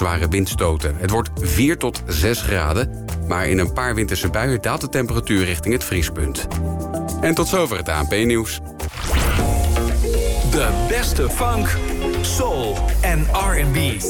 zware windstoten. Het wordt 4 tot 6 graden, maar in een paar winterse buien daalt de temperatuur richting het vriespunt. En tot zover het ANP-nieuws. De beste funk, soul en R&B.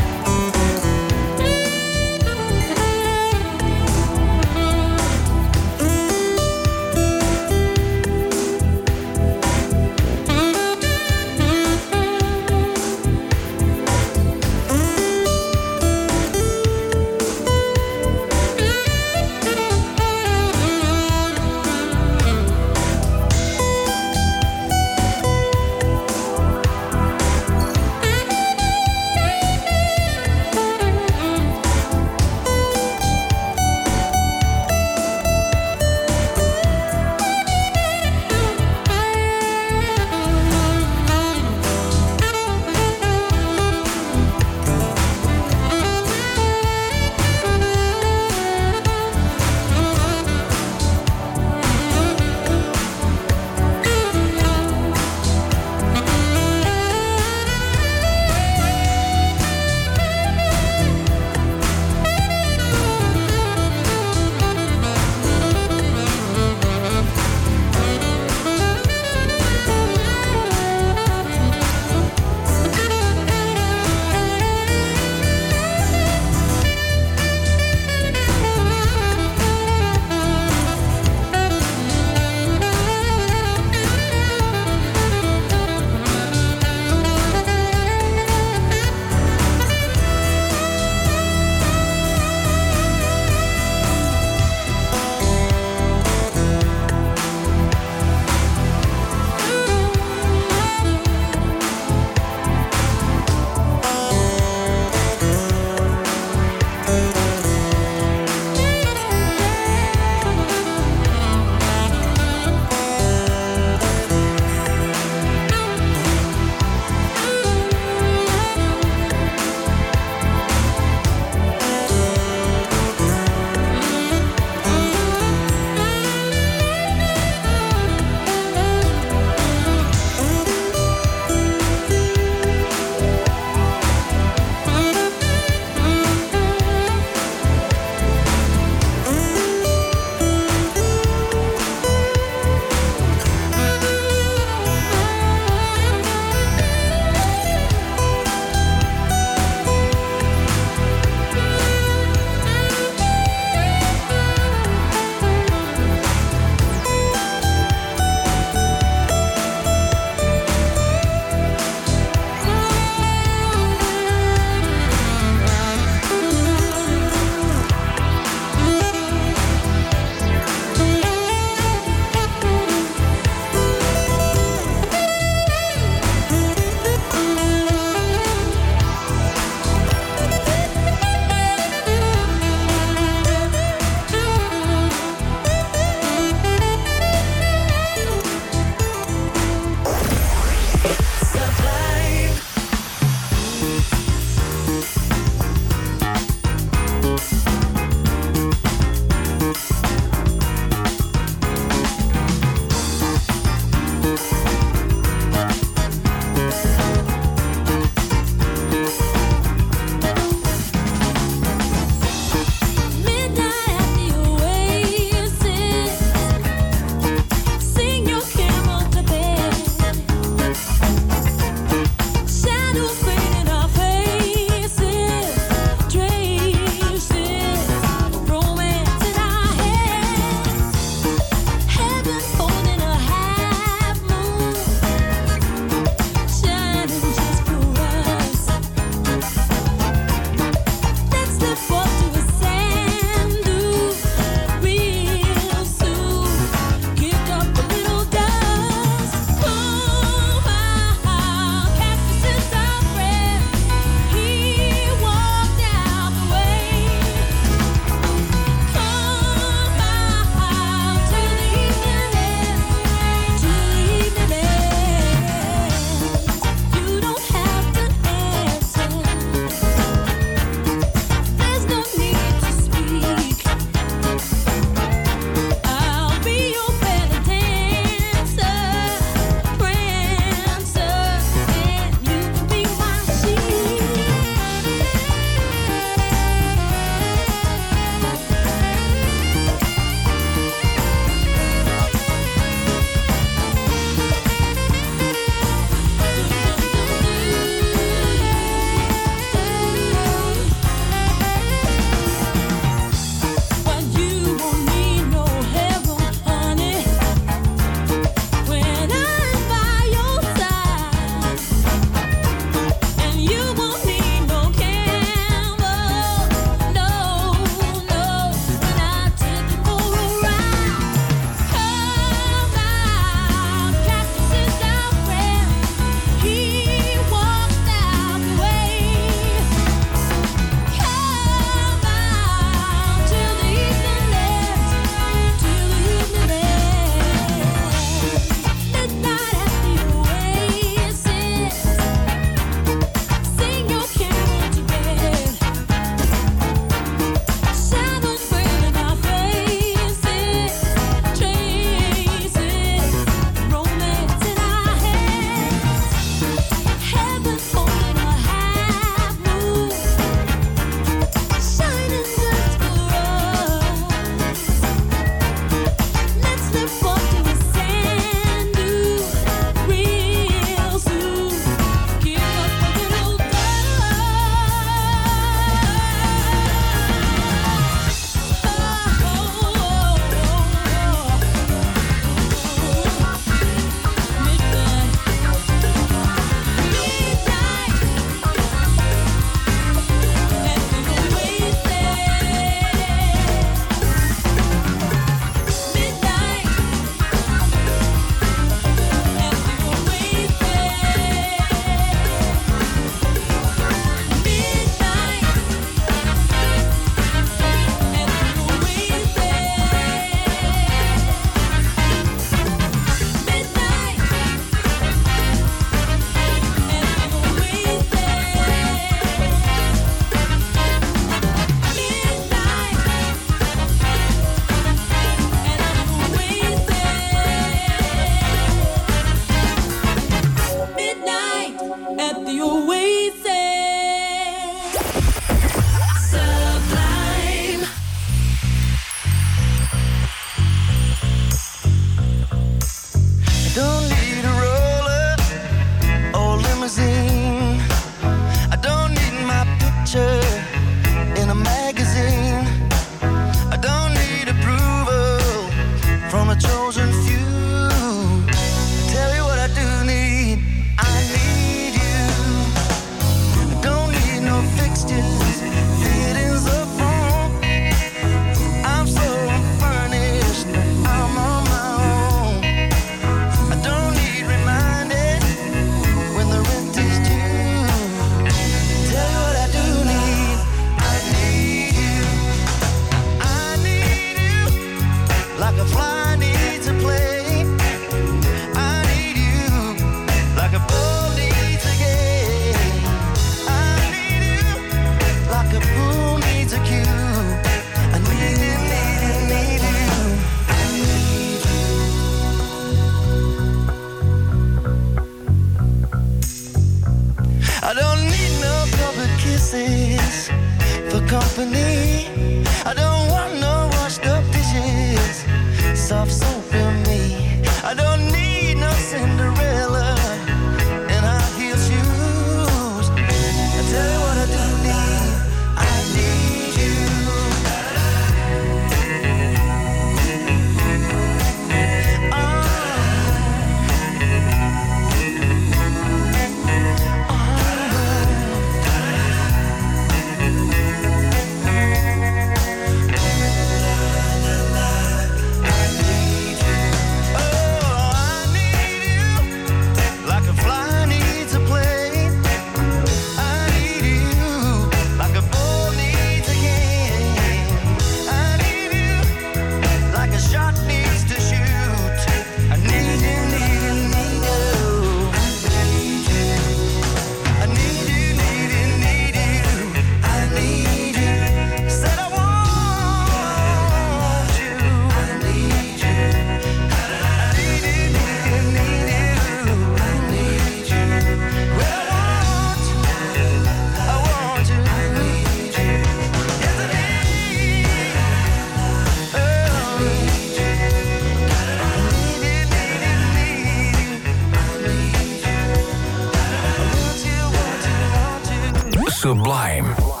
Sublime.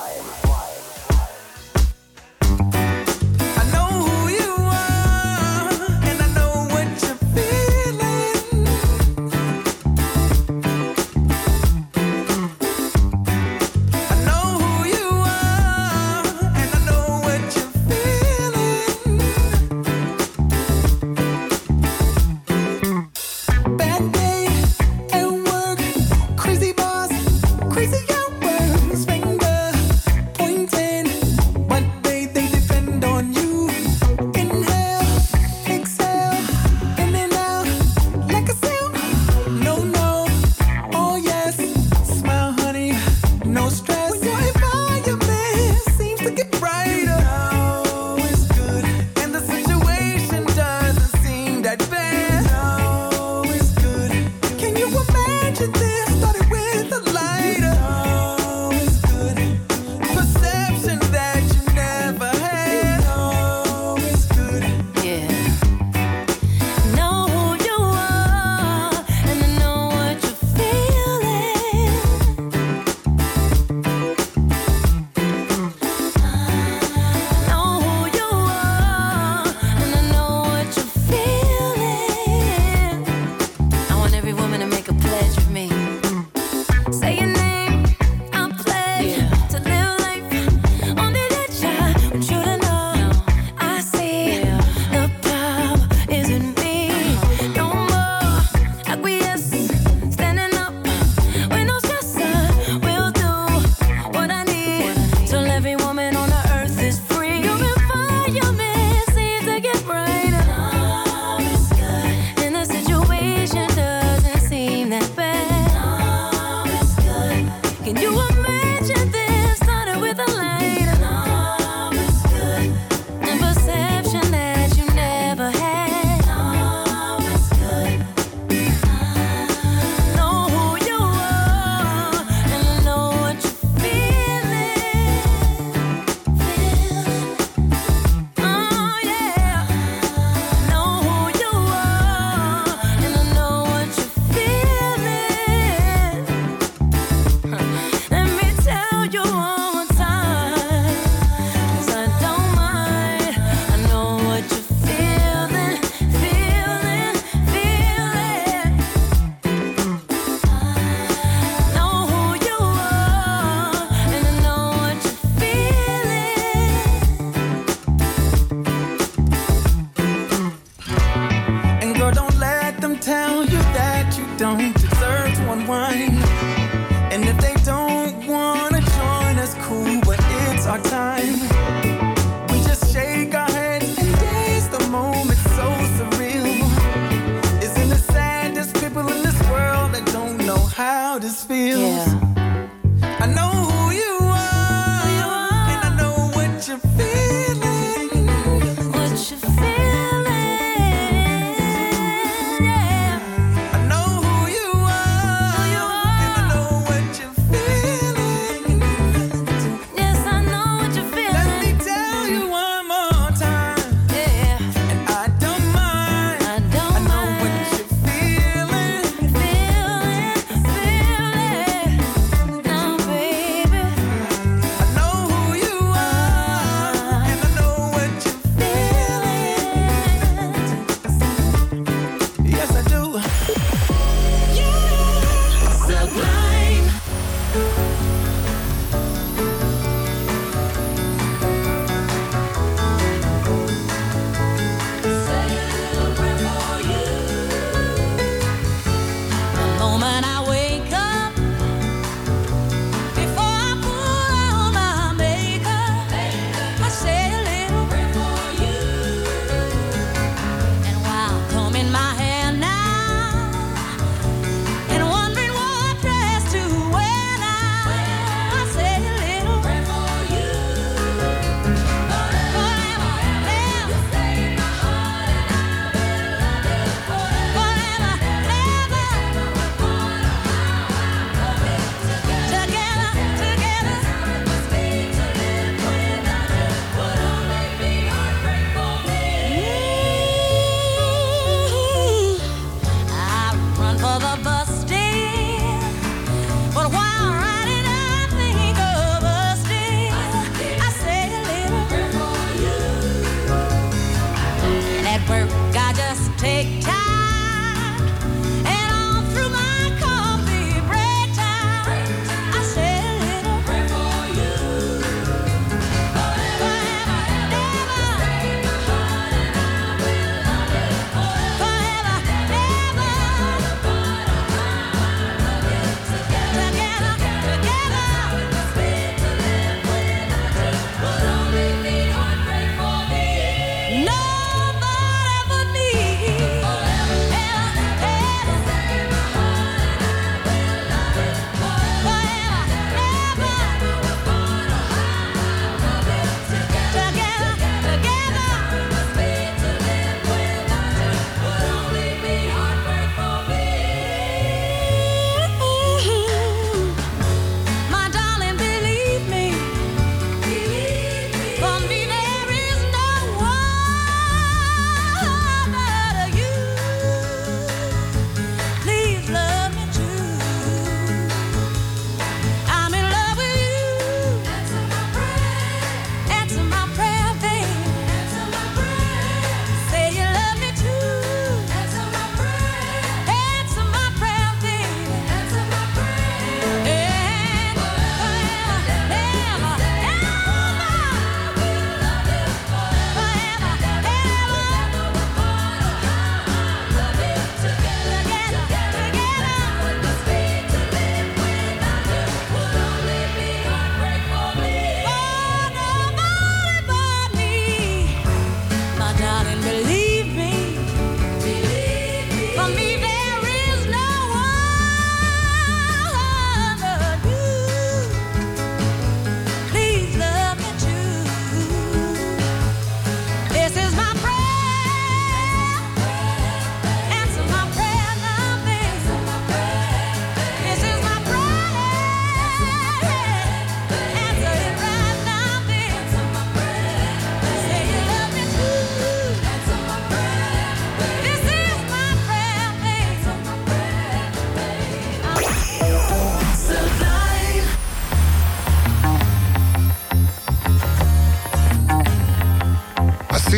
No!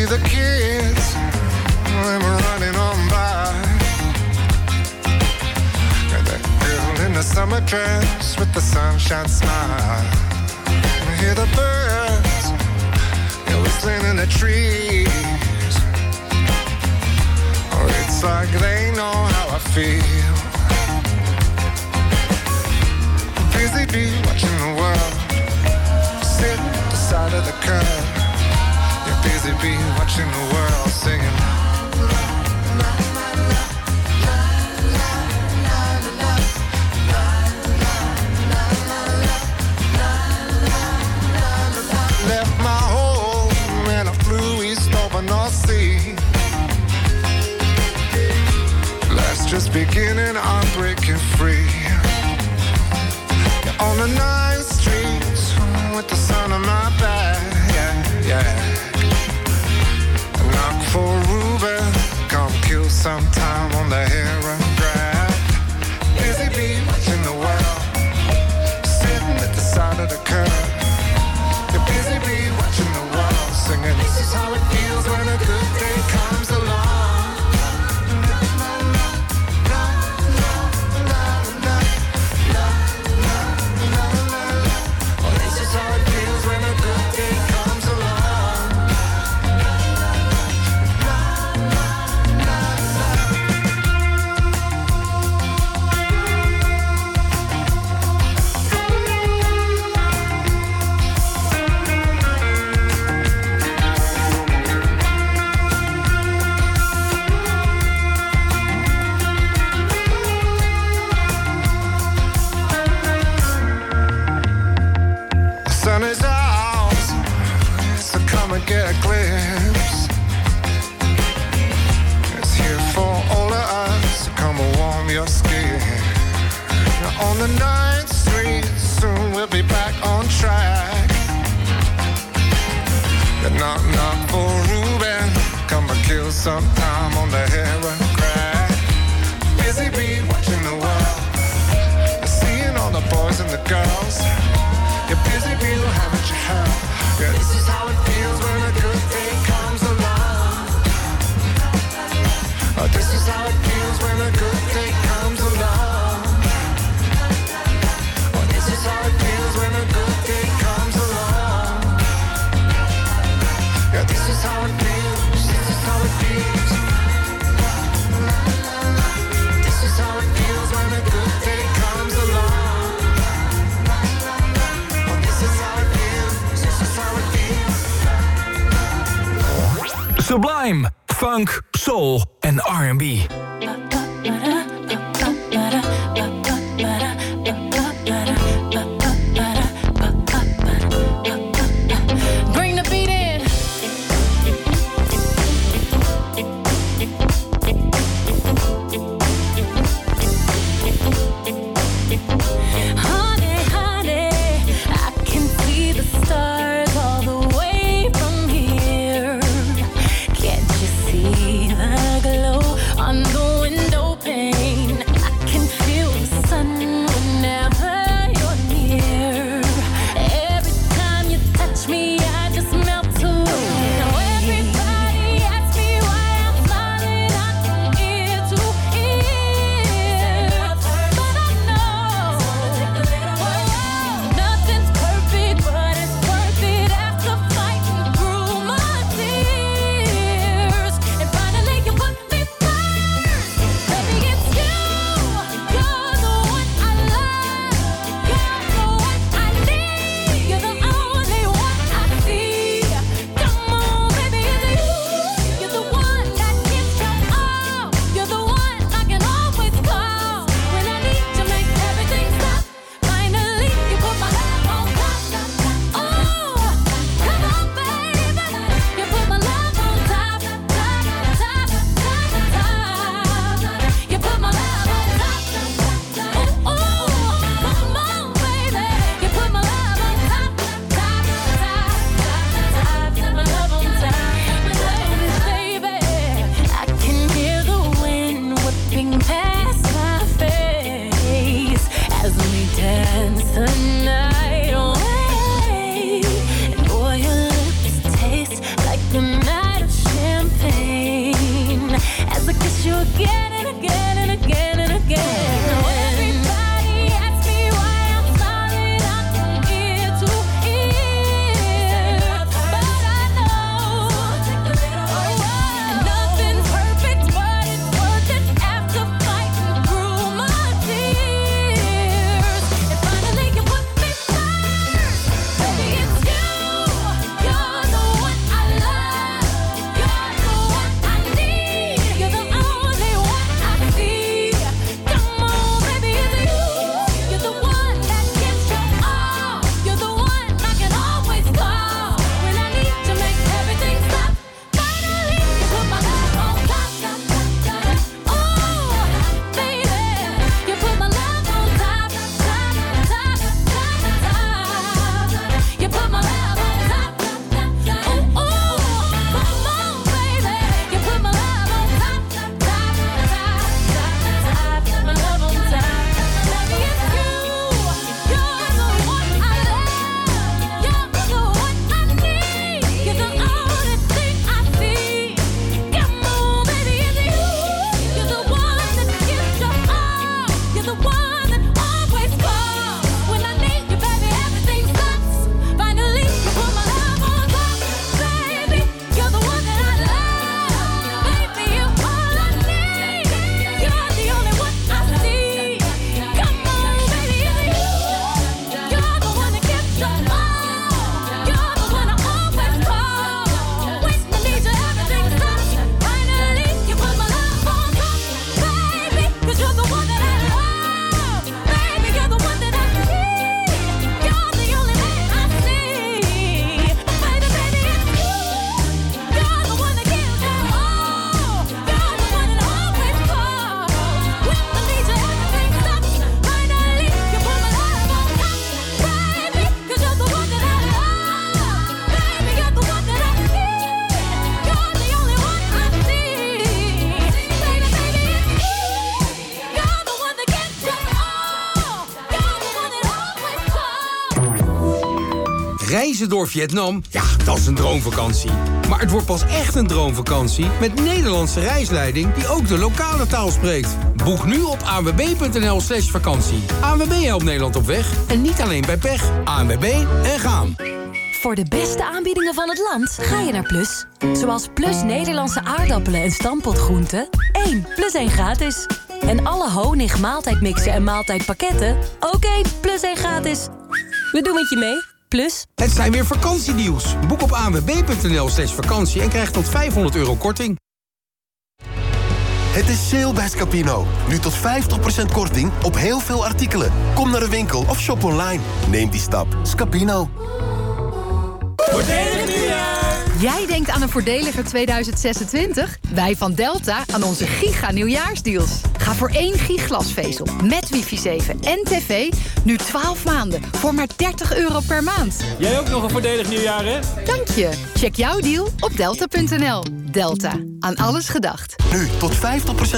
see the kids when we're running on by. and that girl in the summer dress with the sunshine smile. We hear the birds, they're whistling in the trees. Oh, it's like they know how I feel. Busy bee watching the world sit the side of the curb busy bee watching the world singing. Left my home and I flew east over North Sea. Life's just beginning, I'm breaking free. You're on the ninth street with the sun on my back. sometimes. Reizen door Vietnam, ja, dat is een droomvakantie. Maar het wordt pas echt een droomvakantie met Nederlandse reisleiding die ook de lokale taal spreekt. Boek nu op anwb.nl slash vakantie. ANWB helpt Nederland op weg en niet alleen bij pech. ANWB en gaan. Voor de beste aanbiedingen van het land ga je naar Plus. Zoals Plus Nederlandse aardappelen en stampotgroenten. 1 plus 1 gratis. En alle honig, maaltijdmixen en maaltijdpakketten. Oké, plus 1 gratis. We doen het je mee. Plus. Het zijn weer vakantiedeals. Boek op anwb.nl slash vakantie en krijg tot 500 euro korting. Het is sale bij Scapino. Nu tot 50% korting op heel veel artikelen. Kom naar de winkel of shop online. Neem die stap. Scapino. Voordelig! Jij denkt aan een voordeliger 2026? Wij van Delta aan onze giga nieuwjaarsdeals. Ga voor één giglasvezel met wifi 7 en tv nu 12 maanden voor maar 30 euro per maand. Jij ook nog een voordelig nieuwjaar, hè? Dank je. Check jouw deal op delta.nl. Delta. Aan alles gedacht. Nu tot 50%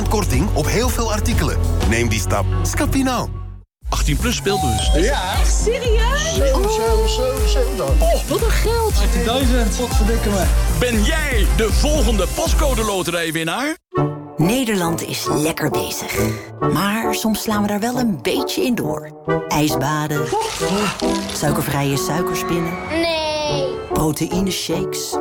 korting op heel veel artikelen. Neem die stap. Scapino. 18 plus speelbus. Ja. Echt serieus? 7, 7, 7, 7 dan. Oh, wat een geld. 18.000. Wat verdikken me. Ben jij de volgende pascode loterijwinnaar? Nederland is lekker bezig. Maar soms slaan we daar wel een beetje in door. Ijsbaden. Suikervrije suikerspinnen. Nee. Proteïne shakes.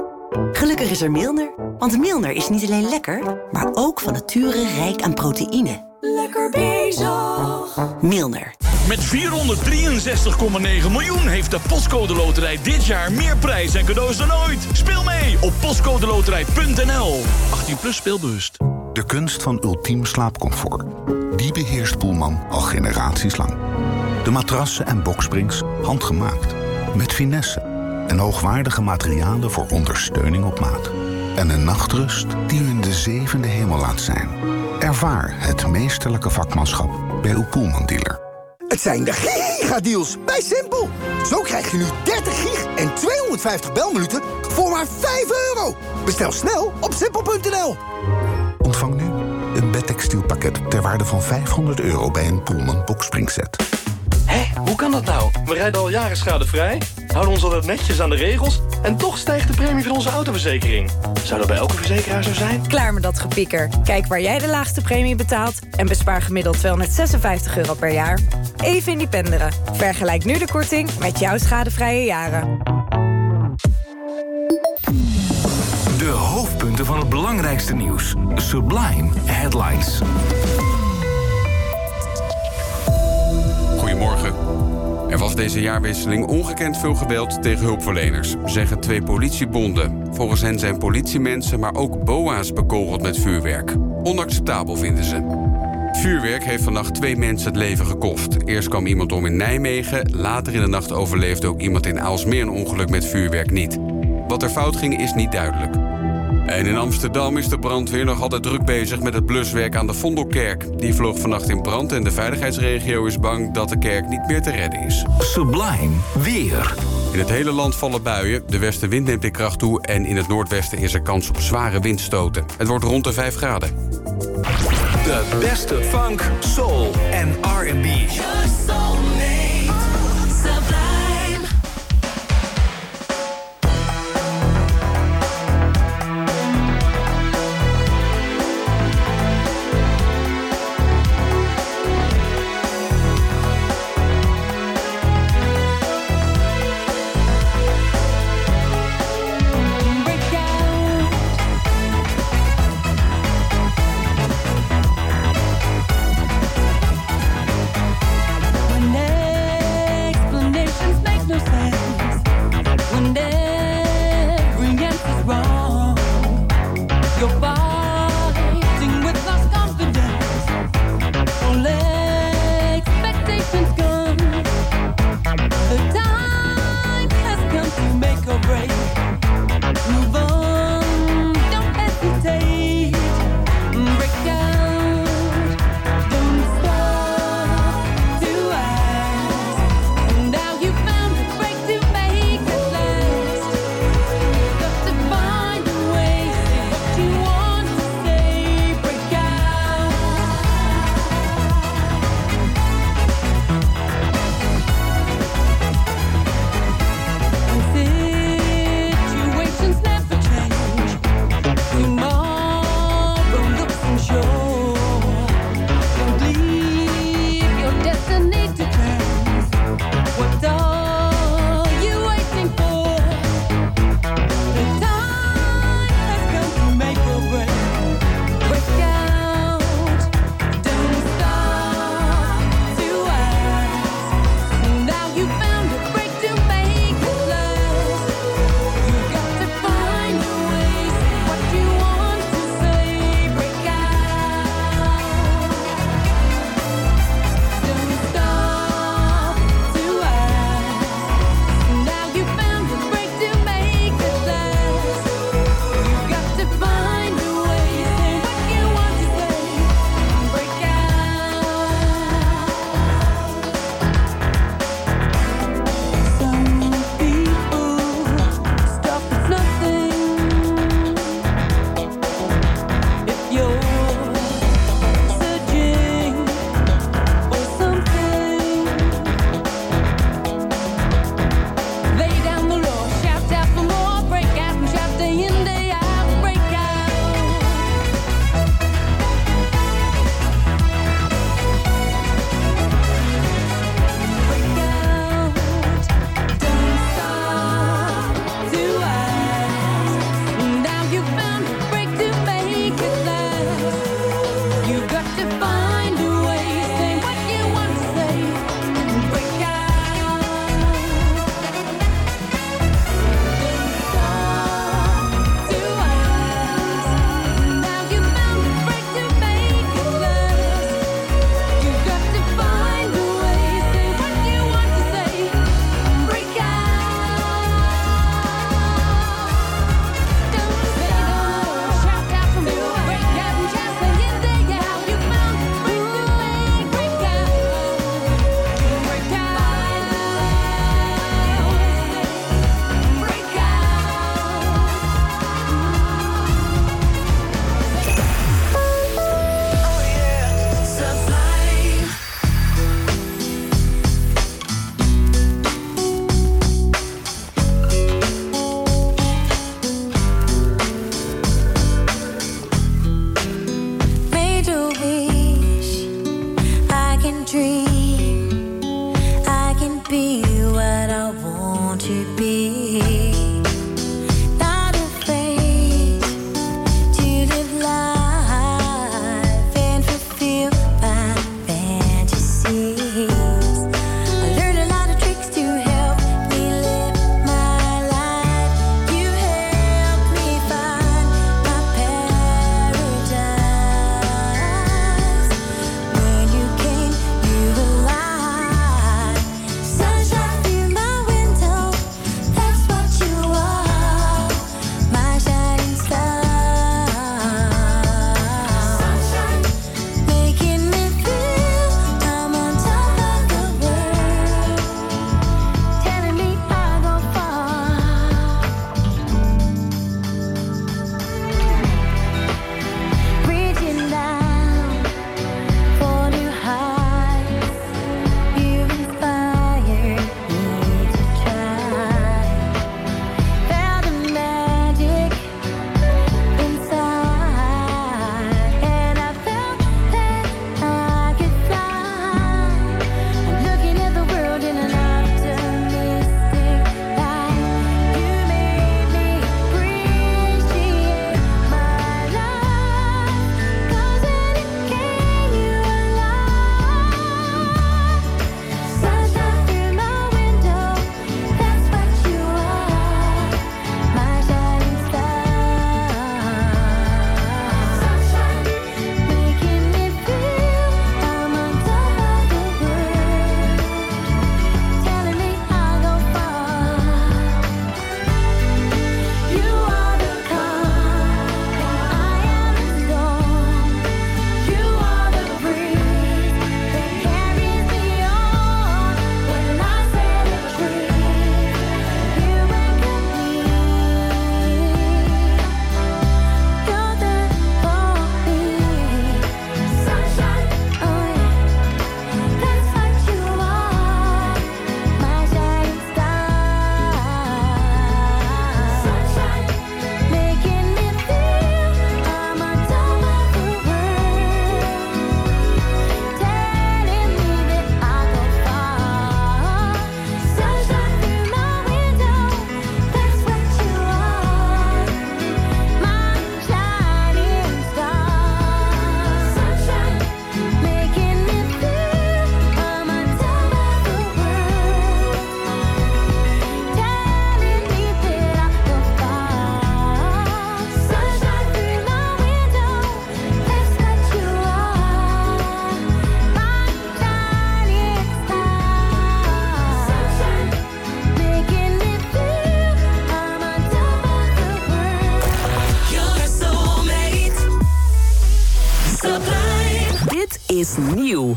Gelukkig is er Milner. Want Milner is niet alleen lekker, maar ook van nature rijk aan proteïne. Lekker bezig. Milner. Met 463,9 miljoen heeft de Postcode Loterij dit jaar meer prijs en cadeaus dan ooit. Speel mee op postcodeloterij.nl. 18 plus speelbewust. De kunst van ultiem slaapcomfort. Die beheerst Poelman al generaties lang. De matrassen en boksprings handgemaakt. Met finesse en hoogwaardige materialen voor ondersteuning op maat. En een nachtrust die u in de zevende hemel laat zijn. Ervaar het meesterlijke vakmanschap bij uw Poelman dealer. Het zijn de gigadeals bij Simpel. Zo krijg je nu 30 gig en 250 belminuten voor maar 5 euro. Bestel snel op simpel.nl. Ontvang nu een bedtextielpakket ter waarde van 500 euro bij een Poelman boxspringset. Hoe kan dat nou? We rijden al jaren schadevrij, houden ons altijd netjes aan de regels... en toch stijgt de premie van onze autoverzekering. Zou dat bij elke verzekeraar zo zijn? Klaar met dat gepieker. Kijk waar jij de laagste premie betaalt... en bespaar gemiddeld 256 euro per jaar. Even independeren. Vergelijk nu de korting met jouw schadevrije jaren. De hoofdpunten van het belangrijkste nieuws. Sublime Headlines. Goedemorgen. Er was deze jaarwisseling ongekend veel geweld tegen hulpverleners, zeggen twee politiebonden. Volgens hen zijn politiemensen, maar ook boa's bekogeld met vuurwerk. Onacceptabel vinden ze. Vuurwerk heeft vannacht twee mensen het leven gekost. Eerst kwam iemand om in Nijmegen, later in de nacht overleefde ook iemand in Aalsmeer een ongeluk met vuurwerk niet. Wat er fout ging is niet duidelijk. En in Amsterdam is de brandweer nog altijd druk bezig met het bluswerk aan de Vondelkerk. Die vloog vannacht in brand en de veiligheidsregio is bang dat de kerk niet meer te redden is. Sublime weer. In het hele land vallen buien, de westenwind neemt in kracht toe... en in het noordwesten is er kans op zware windstoten. Het wordt rond de 5 graden. De beste funk, soul en R&B.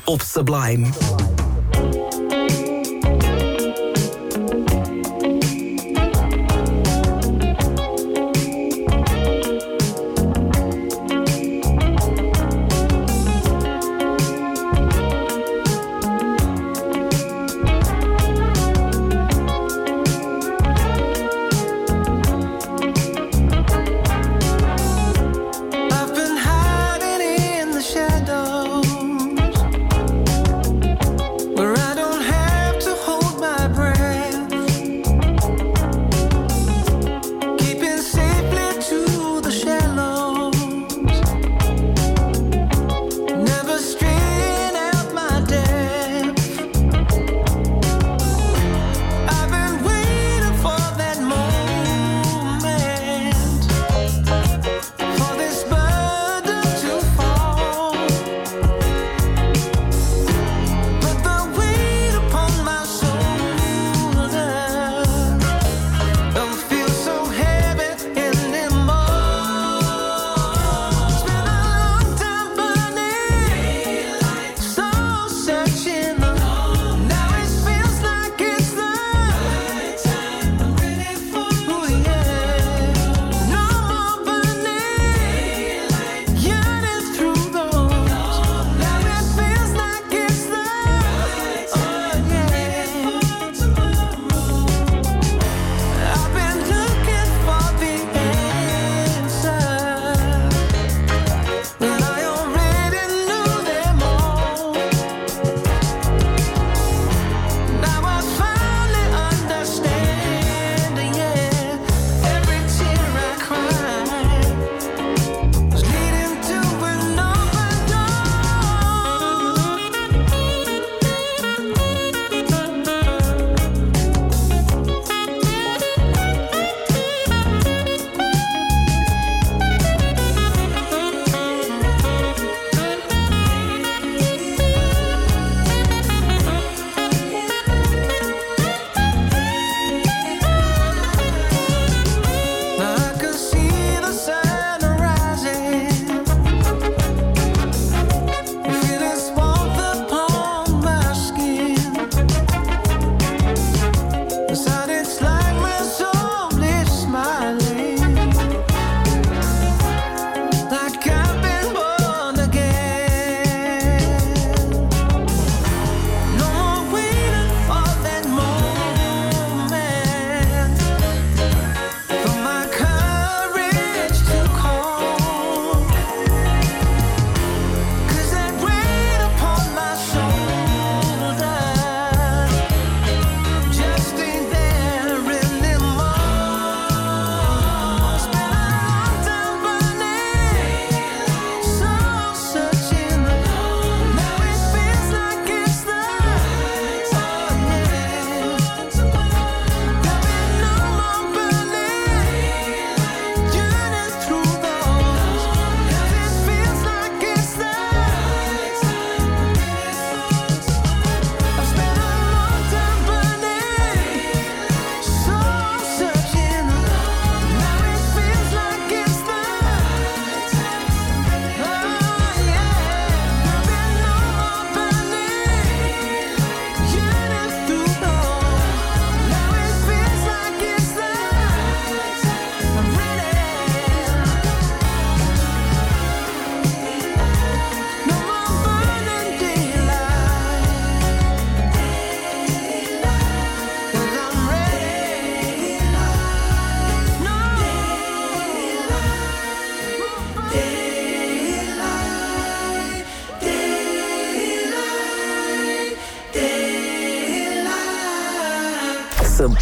Op Sublime.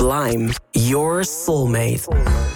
Sublime, your soulmate.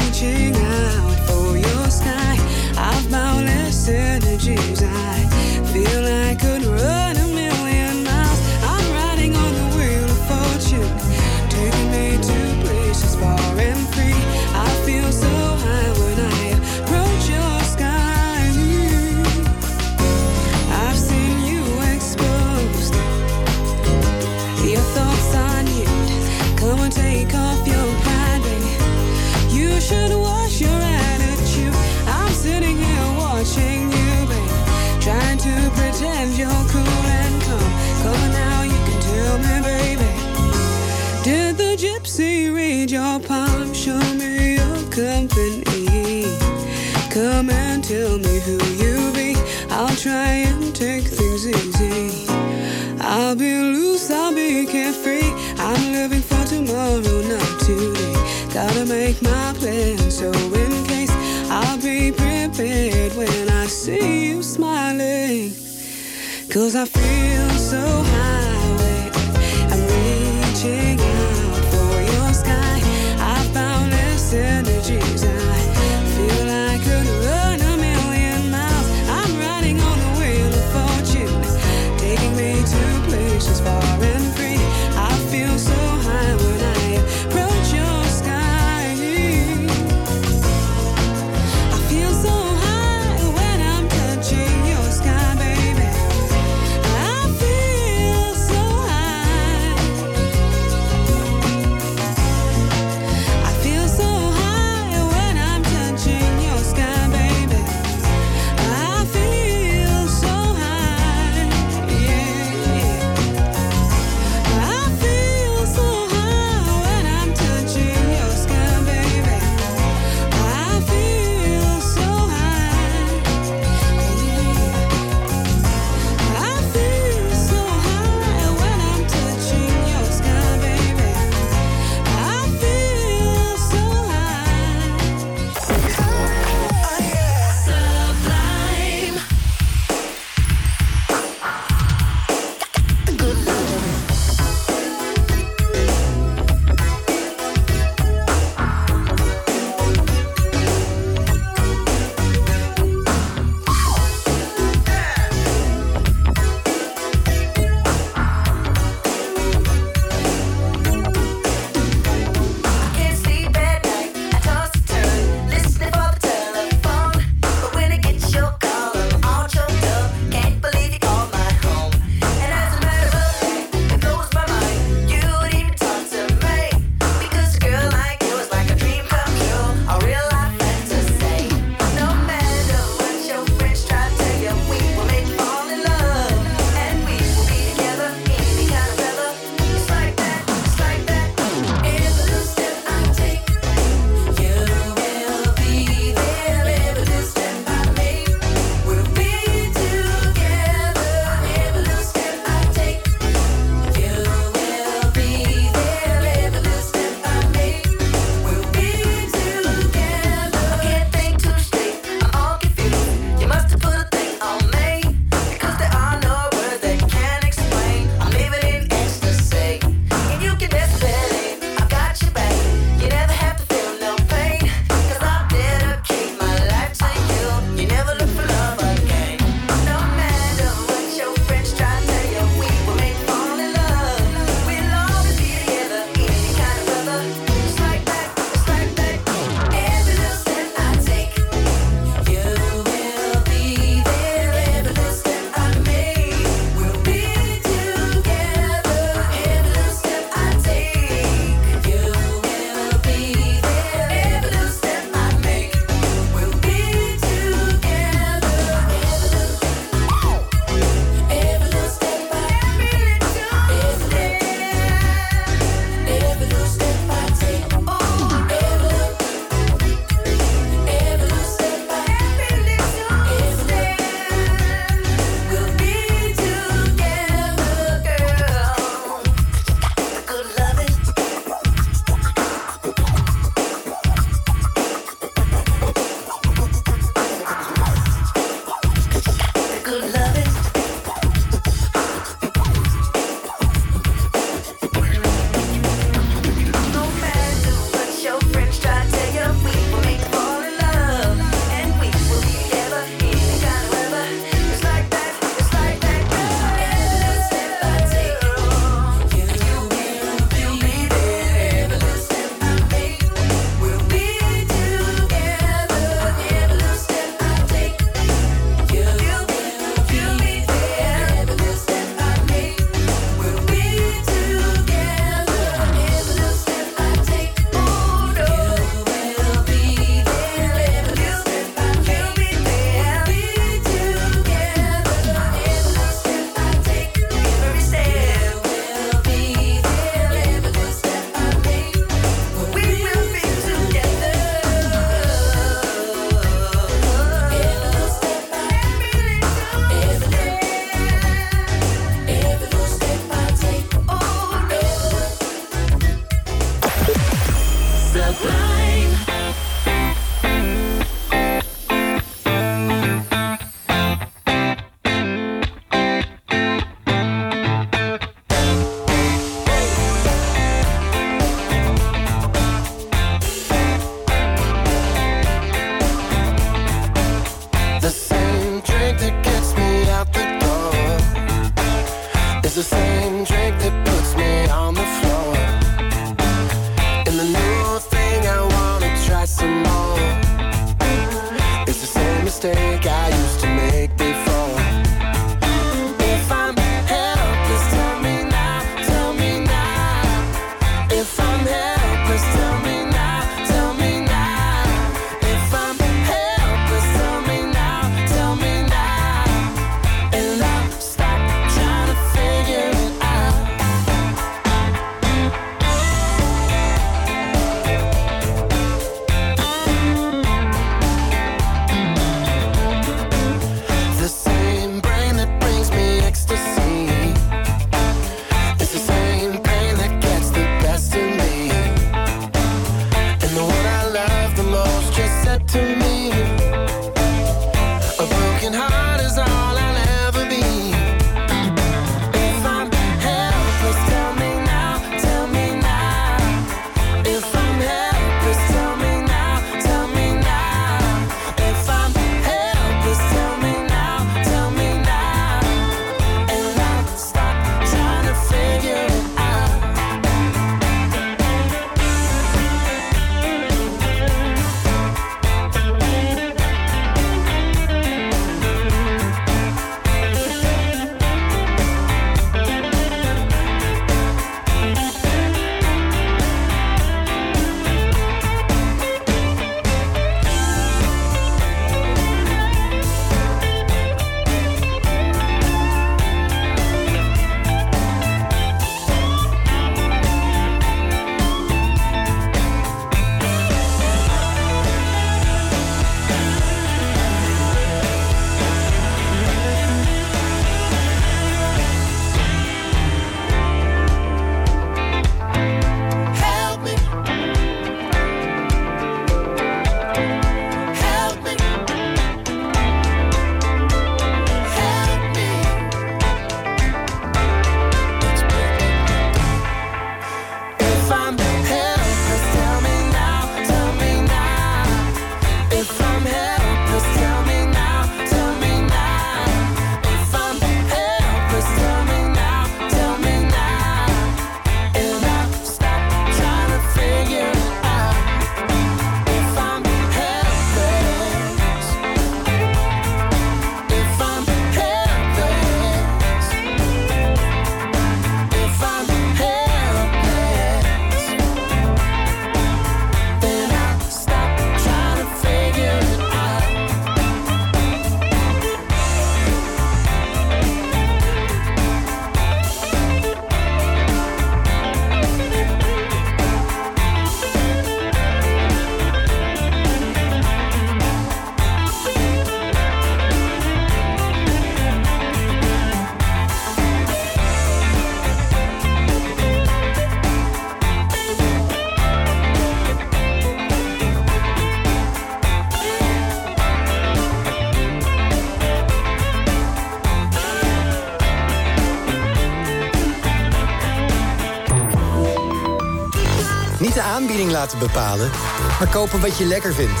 laten bepalen, maar kopen wat je lekker vindt.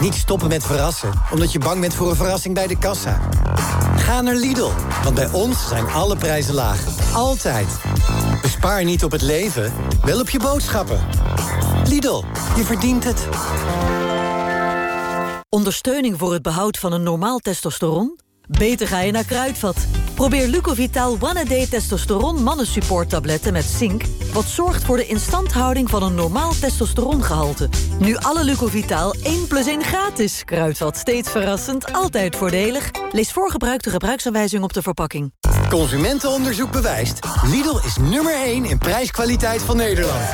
Niet stoppen met verrassen, omdat je bang bent voor een verrassing bij de kassa. Ga naar Lidl, want bij ons zijn alle prijzen laag. Altijd. Bespaar niet op het leven, wel op je boodschappen. Lidl, je verdient het. Ondersteuning voor het behoud van een normaal testosteron? Beter ga je naar Kruidvat. Probeer Lucovital One A Day Testosteron Mannensupport tabletten met zink... wat zorgt voor de instandhouding van een normaal testosterongehalte. Nu alle Lucovital 1 plus 1 gratis. Kruidvat steeds verrassend, altijd voordelig. Lees voor gebruik de gebruiksaanwijzing op de verpakking. Consumentenonderzoek bewijst. Lidl is nummer 1 in prijskwaliteit van Nederland.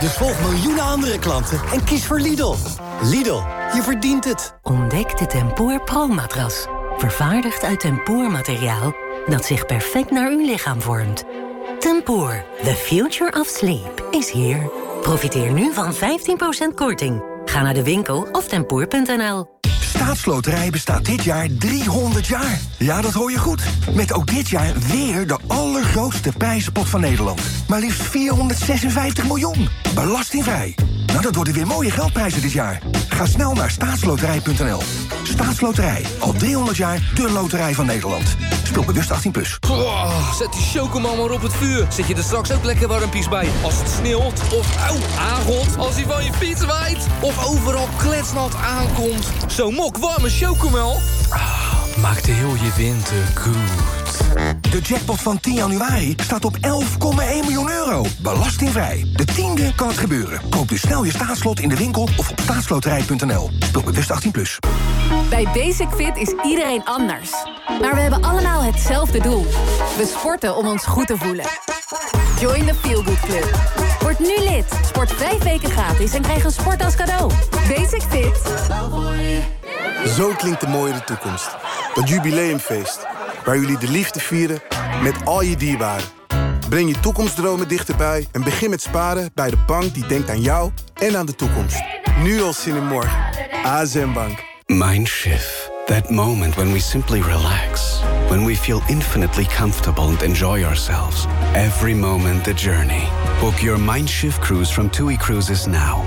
Dus volg miljoenen andere klanten en kies voor Lidl. Lidl, je verdient het. Ontdek de Tempoor Pro-matras. Vervaardigd uit tempoormateriaal dat zich perfect naar uw lichaam vormt. Tempoor, the future of sleep, is here. Profiteer nu van 15% korting. Ga naar de winkel of tempoer.nl. Staatsloterij bestaat dit jaar 300 jaar. Ja, dat hoor je goed. Met ook dit jaar weer de allergrootste prijzenpot van Nederland. Maar liefst 456 miljoen. Belastingvrij. Nou, dat worden weer mooie geldprijzen dit jaar. Ga snel naar staatsloterij.nl. Staatsloterij. Al 300 jaar de loterij van Nederland. Speel bewust 18+. Plus. zet die chocomel maar op het vuur. Zet je er straks ook lekker warmpies bij. Als het sneeuwt of auw, aangot. Als hij van je fiets waait. Of overal kletsnat aankomt. Zo'n mok warme chocomel. Ah, maakt heel je winter goed. De jackpot van 10 januari staat op 11,1 miljoen euro. Belastingvrij. De tiende kan het gebeuren. Koop dus snel je staatslot in de winkel of op staatsloterij.nl. Speel bewust 18+. Plus. Bij Basic Fit is iedereen anders. Maar we hebben allemaal hetzelfde doel. We sporten om ons goed te voelen. Join the Feel Good Club. Word nu lid. Sport vijf weken gratis en krijg een sport als cadeau. Basic Fit. Zo klinkt de mooie toekomst. Dat jubileumfeest. Waar jullie de liefde vieren met al je dierbaren. Breng je toekomstdromen dichterbij en begin met sparen bij de bank die denkt aan jou en aan de toekomst. Nu al zin in morgen. ASM Bank. Mindshift. That moment when we simply relax. When we feel infinitely comfortable and enjoy ourselves. Every moment the journey. Book your Mindshift cruise from TUI Cruises now.